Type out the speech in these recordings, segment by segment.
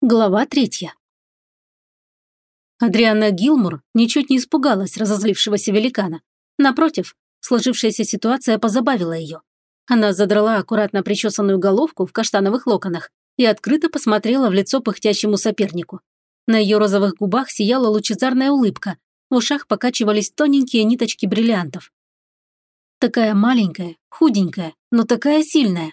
Глава третья. Адриана Гилмур ничуть не испугалась разозлившегося великана. Напротив, сложившаяся ситуация позабавила ее. Она задрала аккуратно причесанную головку в каштановых локонах и открыто посмотрела в лицо пыхтящему сопернику. На ее розовых губах сияла лучезарная улыбка, в ушах покачивались тоненькие ниточки бриллиантов. Такая маленькая, худенькая, но такая сильная.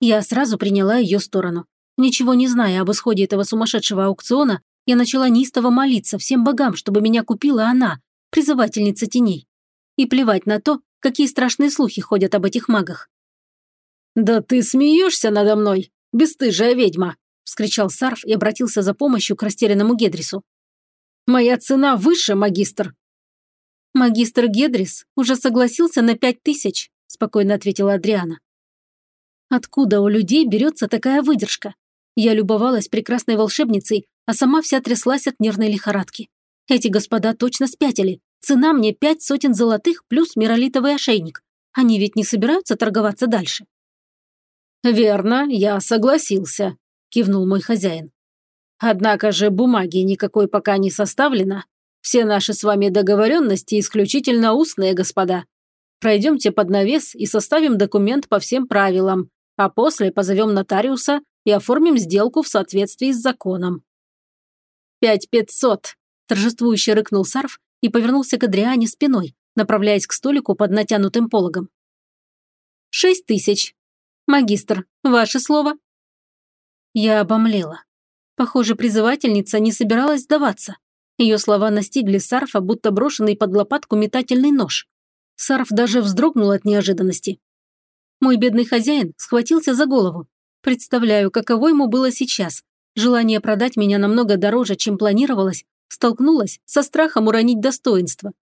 Я сразу приняла ее сторону. Ничего не зная об исходе этого сумасшедшего аукциона, я начала неистово молиться всем богам, чтобы меня купила она, призывательница теней. И плевать на то, какие страшные слухи ходят об этих магах. «Да ты смеешься надо мной, бесстыжая ведьма!» – вскричал Сарф и обратился за помощью к растерянному Гедрису. «Моя цена выше, магистр!» «Магистр Гедрис уже согласился на пять тысяч», – спокойно ответила Адриана. «Откуда у людей берется такая выдержка? Я любовалась прекрасной волшебницей, а сама вся тряслась от нервной лихорадки. Эти господа точно спятили. Цена мне пять сотен золотых плюс миролитовый ошейник. Они ведь не собираются торговаться дальше. «Верно, я согласился», – кивнул мой хозяин. «Однако же бумаги никакой пока не составлено. Все наши с вами договоренности исключительно устные, господа. Пройдемте под навес и составим документ по всем правилам, а после позовем нотариуса и оформим сделку в соответствии с законом». «Пять пятьсот!» – торжествующе рыкнул Сарф и повернулся к Адриане спиной, направляясь к столику под натянутым пологом. «Шесть тысяч. Магистр, ваше слово?» Я обомлела. Похоже, призывательница не собиралась сдаваться. Ее слова настигли Сарфа, будто брошенный под лопатку метательный нож. Сарф даже вздрогнул от неожиданности. Мой бедный хозяин схватился за голову, Представляю, каково ему было сейчас. Желание продать меня намного дороже, чем планировалось, столкнулось со страхом уронить достоинство.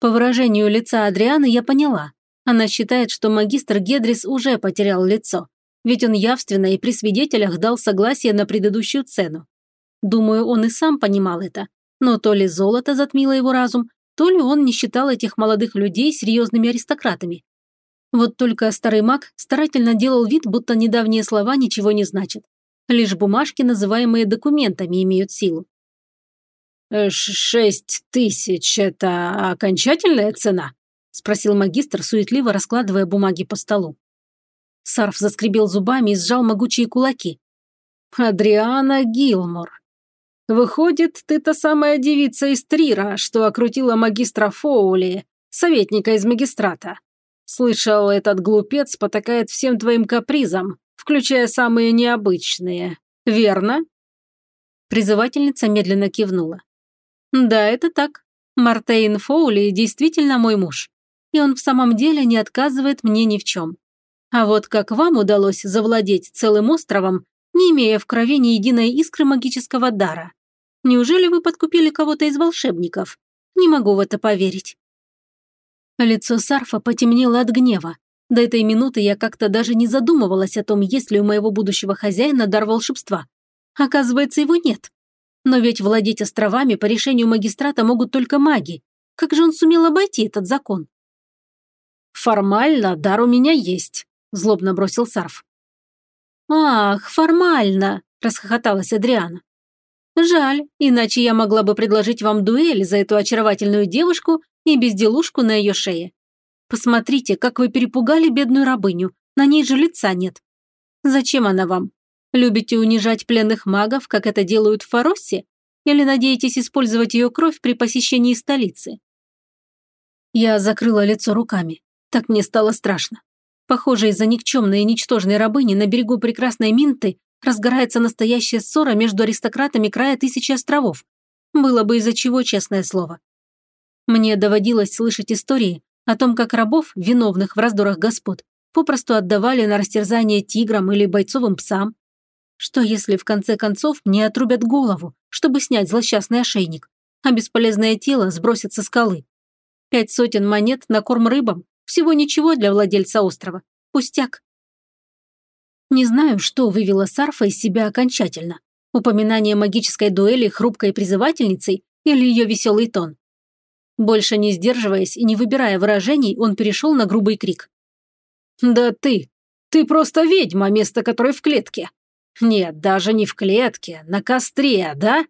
По выражению лица Адрианы я поняла. Она считает, что магистр Гедрис уже потерял лицо, ведь он явственно и при свидетелях дал согласие на предыдущую цену. Думаю, он и сам понимал это, но то ли золото затмило его разум, то ли он не считал этих молодых людей серьезными аристократами. Вот только старый маг старательно делал вид, будто недавние слова ничего не значат. Лишь бумажки, называемые документами, имеют силу. «Э, «Шесть тысяч – это окончательная цена?» – спросил магистр, суетливо раскладывая бумаги по столу. Сарф заскребел зубами и сжал могучие кулаки. «Адриана Гилмор. Выходит, ты та самая девица из Трира, что окрутила магистра Фоули, советника из магистрата. Слышал, этот глупец потакает всем твоим капризам, включая самые необычные. Верно?» Призывательница медленно кивнула. «Да, это так. Мартейн Фоули действительно мой муж. И он в самом деле не отказывает мне ни в чем. А вот как вам удалось завладеть целым островом, не имея в крови ни единой искры магического дара? Неужели вы подкупили кого-то из волшебников? Не могу в это поверить. Лицо Сарфа потемнело от гнева. До этой минуты я как-то даже не задумывалась о том, есть ли у моего будущего хозяина дар волшебства. Оказывается, его нет. Но ведь владеть островами по решению магистрата могут только маги. Как же он сумел обойти этот закон? «Формально дар у меня есть», – злобно бросил Сарф. «Ах, формально!» – расхохоталась Адриана. «Жаль, иначе я могла бы предложить вам дуэль за эту очаровательную девушку и безделушку на ее шее. Посмотрите, как вы перепугали бедную рабыню, на ней же лица нет. Зачем она вам? Любите унижать пленных магов, как это делают в Фароссе? Или надеетесь использовать ее кровь при посещении столицы? Я закрыла лицо руками. Так мне стало страшно. Похоже, из-за никчемной и ничтожной рабыни на берегу прекрасной Минты разгорается настоящая ссора между аристократами края тысячи островов. Было бы из-за чего, честное слово. Мне доводилось слышать истории о том, как рабов, виновных в раздорах господ, попросту отдавали на растерзание тиграм или бойцовым псам. Что если в конце концов мне отрубят голову, чтобы снять злосчастный ошейник, а бесполезное тело сбросят со скалы? Пять сотен монет на корм рыбам – всего ничего для владельца острова. Пустяк. Не знаю, что вывело Сарфа из себя окончательно. Упоминание магической дуэли хрупкой призывательницей или ее веселый тон. Больше не сдерживаясь и не выбирая выражений, он перешел на грубый крик. «Да ты! Ты просто ведьма, место которой в клетке! Нет, даже не в клетке, на костре, да?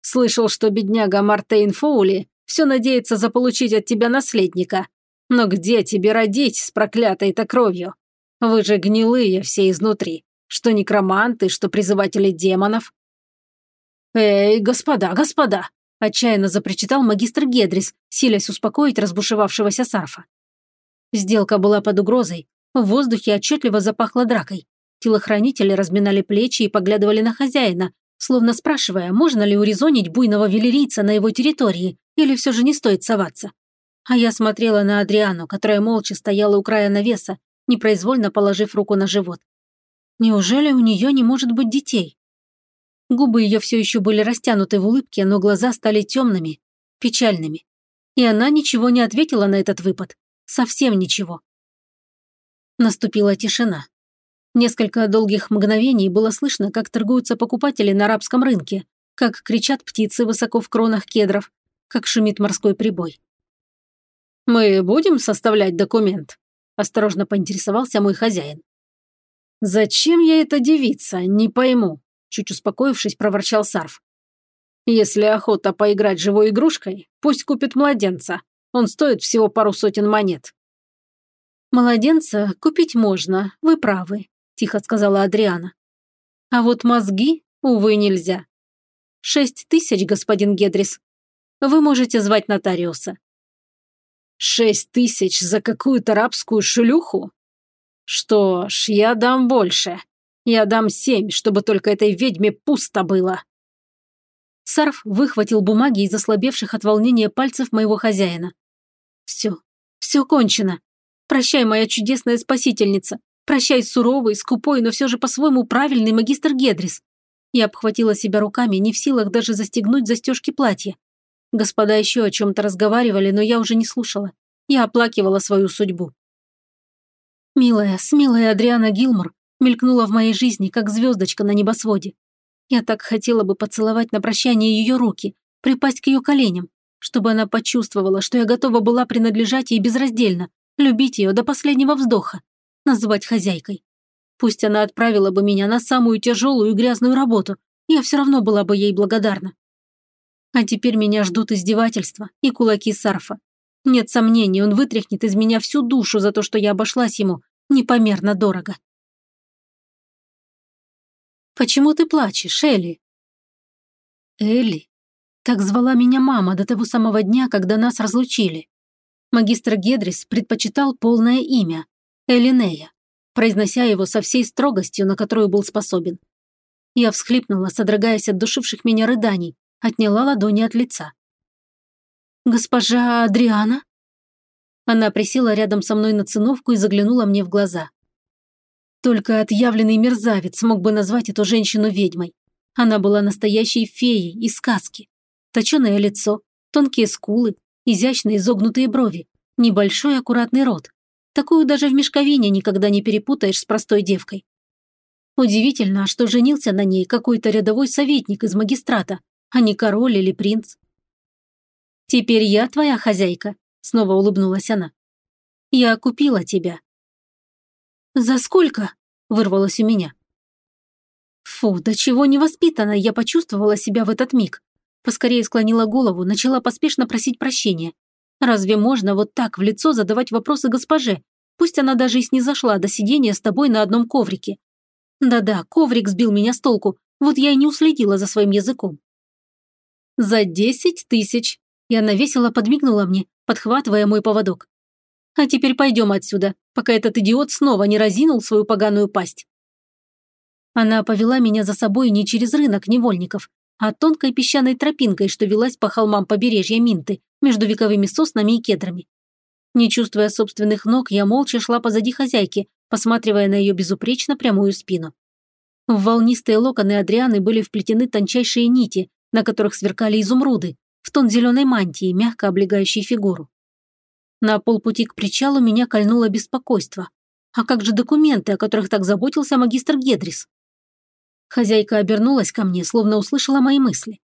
Слышал, что бедняга Мартейн Фоули все надеется заполучить от тебя наследника. Но где тебе родить с проклятой-то кровью? Вы же гнилые все изнутри. Что некроманты, что призыватели демонов. «Эй, господа, господа!» – отчаянно запричитал магистр Гедрис, силясь успокоить разбушевавшегося Сарфа. Сделка была под угрозой. В воздухе отчетливо запахло дракой. Телохранители разминали плечи и поглядывали на хозяина, словно спрашивая, можно ли урезонить буйного велерийца на его территории, или все же не стоит соваться. А я смотрела на Адриану, которая молча стояла у края навеса, непроизвольно положив руку на живот. Неужели у нее не может быть детей? Губы ее все еще были растянуты в улыбке, но глаза стали темными, печальными. И она ничего не ответила на этот выпад. Совсем ничего. Наступила тишина. Несколько долгих мгновений было слышно, как торгуются покупатели на арабском рынке, как кричат птицы высоко в кронах кедров, как шумит морской прибой. «Мы будем составлять документ?» – осторожно поинтересовался мой хозяин. «Зачем я эта девица? Не пойму», – чуть успокоившись, проворчал Сарф. «Если охота поиграть живой игрушкой, пусть купит младенца. Он стоит всего пару сотен монет». «Младенца купить можно, вы правы», – тихо сказала Адриана. «А вот мозги, увы, нельзя. Шесть тысяч, господин Гедрис. Вы можете звать нотариуса». «Шесть тысяч за какую-то рабскую шлюху?» Что ж, я дам больше. Я дам семь, чтобы только этой ведьме пусто было. Сарф выхватил бумаги из ослабевших от волнения пальцев моего хозяина. Все, все кончено. Прощай, моя чудесная спасительница. Прощай, суровый, скупой, но все же по-своему правильный магистр Гедрис. Я обхватила себя руками, не в силах даже застегнуть застежки платья. Господа еще о чем-то разговаривали, но я уже не слушала. Я оплакивала свою судьбу. Милая, смелая Адриана Гилмор мелькнула в моей жизни, как звездочка на небосводе. Я так хотела бы поцеловать на прощание ее руки, припасть к ее коленям, чтобы она почувствовала, что я готова была принадлежать ей безраздельно, любить ее до последнего вздоха, называть хозяйкой. Пусть она отправила бы меня на самую тяжелую и грязную работу, я все равно была бы ей благодарна. А теперь меня ждут издевательства и кулаки Сарфа. Нет сомнений, он вытряхнет из меня всю душу за то, что я обошлась ему непомерно дорого. «Почему ты плачешь, Элли?» «Элли?» Так звала меня мама до того самого дня, когда нас разлучили. Магистр Гедрис предпочитал полное имя – Элинея, произнося его со всей строгостью, на которую был способен. Я всхлипнула, содрогаясь от душивших меня рыданий, отняла ладони от лица. «Госпожа Адриана?» Она присела рядом со мной на циновку и заглянула мне в глаза. Только отъявленный мерзавец смог бы назвать эту женщину ведьмой. Она была настоящей феей из сказки. Точеное лицо, тонкие скулы, изящно изогнутые брови, небольшой аккуратный рот. Такую даже в мешковине никогда не перепутаешь с простой девкой. Удивительно, что женился на ней какой-то рядовой советник из магистрата, а не король или принц. «Теперь я твоя хозяйка», – снова улыбнулась она. «Я купила тебя». «За сколько?» – вырвалось у меня. Фу, до чего невоспитанно я почувствовала себя в этот миг. Поскорее склонила голову, начала поспешно просить прощения. Разве можно вот так в лицо задавать вопросы госпоже? Пусть она даже и снизошла до сидения с тобой на одном коврике. Да-да, коврик сбил меня с толку, вот я и не уследила за своим языком. «За десять тысяч», и она весело подмигнула мне, подхватывая мой поводок. «А теперь пойдем отсюда, пока этот идиот снова не разинул свою поганую пасть». Она повела меня за собой не через рынок невольников, а тонкой песчаной тропинкой, что велась по холмам побережья Минты, между вековыми соснами и кедрами. Не чувствуя собственных ног, я молча шла позади хозяйки, посматривая на ее безупречно прямую спину. В волнистые локоны Адрианы были вплетены тончайшие нити, на которых сверкали изумруды, в тон зеленой мантии, мягко облегающей фигуру. На полпути к причалу меня кольнуло беспокойство. А как же документы, о которых так заботился магистр Гедрис? Хозяйка обернулась ко мне, словно услышала мои мысли.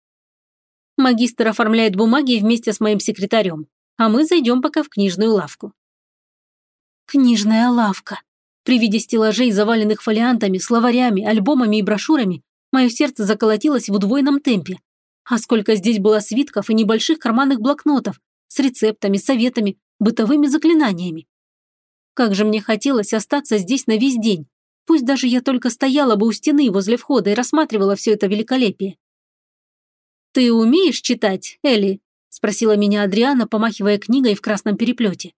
Магистр оформляет бумаги вместе с моим секретарем, а мы зайдем пока в книжную лавку. Книжная лавка. При виде стеллажей, заваленных фолиантами, словарями, альбомами и брошюрами, мое сердце заколотилось в удвоенном темпе. А сколько здесь было свитков и небольших карманных блокнотов с рецептами, советами, бытовыми заклинаниями. Как же мне хотелось остаться здесь на весь день. Пусть даже я только стояла бы у стены возле входа и рассматривала все это великолепие. «Ты умеешь читать, Элли?» – спросила меня Адриана, помахивая книгой в красном переплете.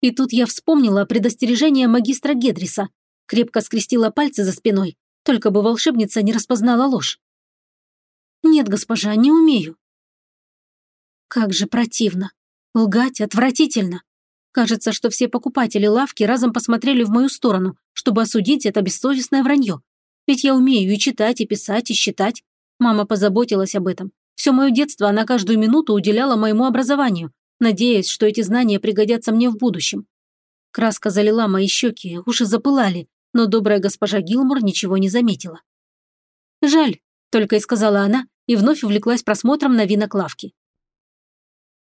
И тут я вспомнила предостережение магистра Гедриса, крепко скрестила пальцы за спиной, только бы волшебница не распознала ложь. «Нет, госпожа, не умею». Как же противно. Лгать отвратительно. Кажется, что все покупатели лавки разом посмотрели в мою сторону, чтобы осудить это бессовестное вранье. Ведь я умею и читать, и писать, и считать. Мама позаботилась об этом. Все мое детство она каждую минуту уделяла моему образованию, надеясь, что эти знания пригодятся мне в будущем. Краска залила мои щеки, уши запылали, но добрая госпожа Гилмор ничего не заметила. «Жаль», – только и сказала она, и вновь увлеклась просмотром новинок лавки.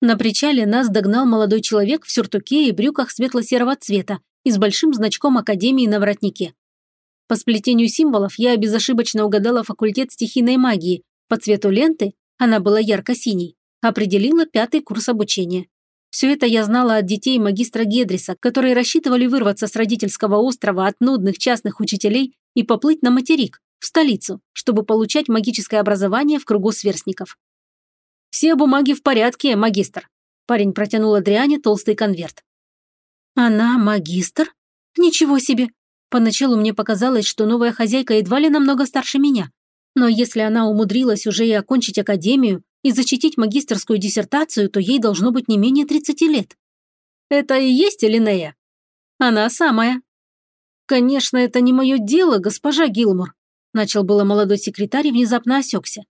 На причале нас догнал молодой человек в сюртуке и брюках светло-серого цвета и с большим значком Академии на воротнике. По сплетению символов я безошибочно угадала факультет стихийной магии. По цвету ленты, она была ярко-синей, определила пятый курс обучения. Все это я знала от детей магистра Гедриса, которые рассчитывали вырваться с родительского острова от нудных частных учителей и поплыть на материк, в столицу, чтобы получать магическое образование в кругу сверстников. «Все бумаги в порядке, магистр», – парень протянул Адриане толстый конверт. «Она магистр? Ничего себе! Поначалу мне показалось, что новая хозяйка едва ли намного старше меня. Но если она умудрилась уже и окончить академию, и защитить магистерскую диссертацию, то ей должно быть не менее 30 лет. Это и есть Элинея? Она самая. Конечно, это не мое дело, госпожа Гилмор. Начал было молодой секретарь и внезапно осекся.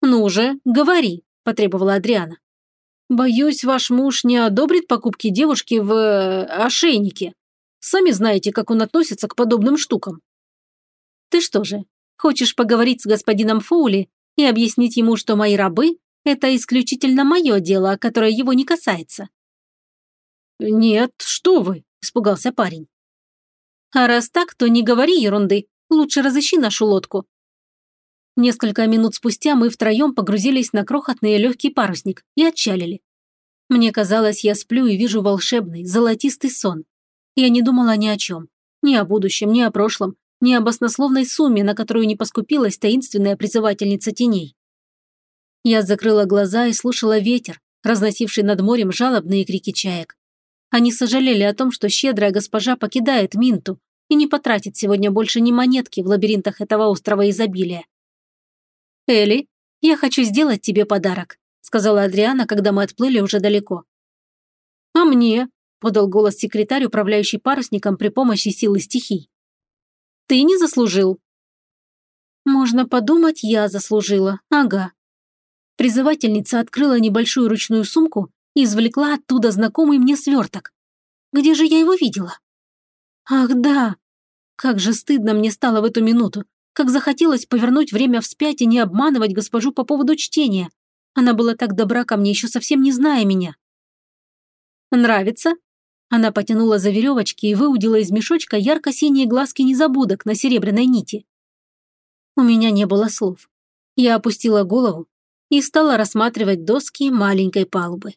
Ну же, говори, потребовала Адриана. Боюсь, ваш муж не одобрит покупки девушки в э, ошейнике. Сами знаете, как он относится к подобным штукам. Ты что же, хочешь поговорить с господином Фоули и объяснить ему, что мои рабы – это исключительно мое дело, которое его не касается. «Нет, что вы!» – испугался парень. «А раз так, то не говори ерунды, лучше разыщи нашу лодку». Несколько минут спустя мы втроем погрузились на крохотный легкий парусник и отчалили. Мне казалось, я сплю и вижу волшебный, золотистый сон. Я не думала ни о чем. Ни о будущем, ни о прошлом, ни об баснословной сумме, на которую не поскупилась таинственная призывательница теней. Я закрыла глаза и слушала ветер, разносивший над морем жалобные крики чаек. Они сожалели о том, что щедрая госпожа покидает Минту и не потратит сегодня больше ни монетки в лабиринтах этого острова изобилия. «Элли, я хочу сделать тебе подарок», сказала Адриана, когда мы отплыли уже далеко. «А мне?» – подал голос секретарь, управляющий парусником при помощи силы стихий. Ты не заслужил». «Можно подумать, я заслужила. Ага». Призывательница открыла небольшую ручную сумку и извлекла оттуда знакомый мне сверток. Где же я его видела? Ах, да. Как же стыдно мне стало в эту минуту. Как захотелось повернуть время вспять и не обманывать госпожу по поводу чтения. Она была так добра ко мне, еще совсем не зная меня. «Нравится?» Она потянула за веревочки и выудила из мешочка ярко-синие глазки незабудок на серебряной нити. У меня не было слов. Я опустила голову и стала рассматривать доски маленькой палубы.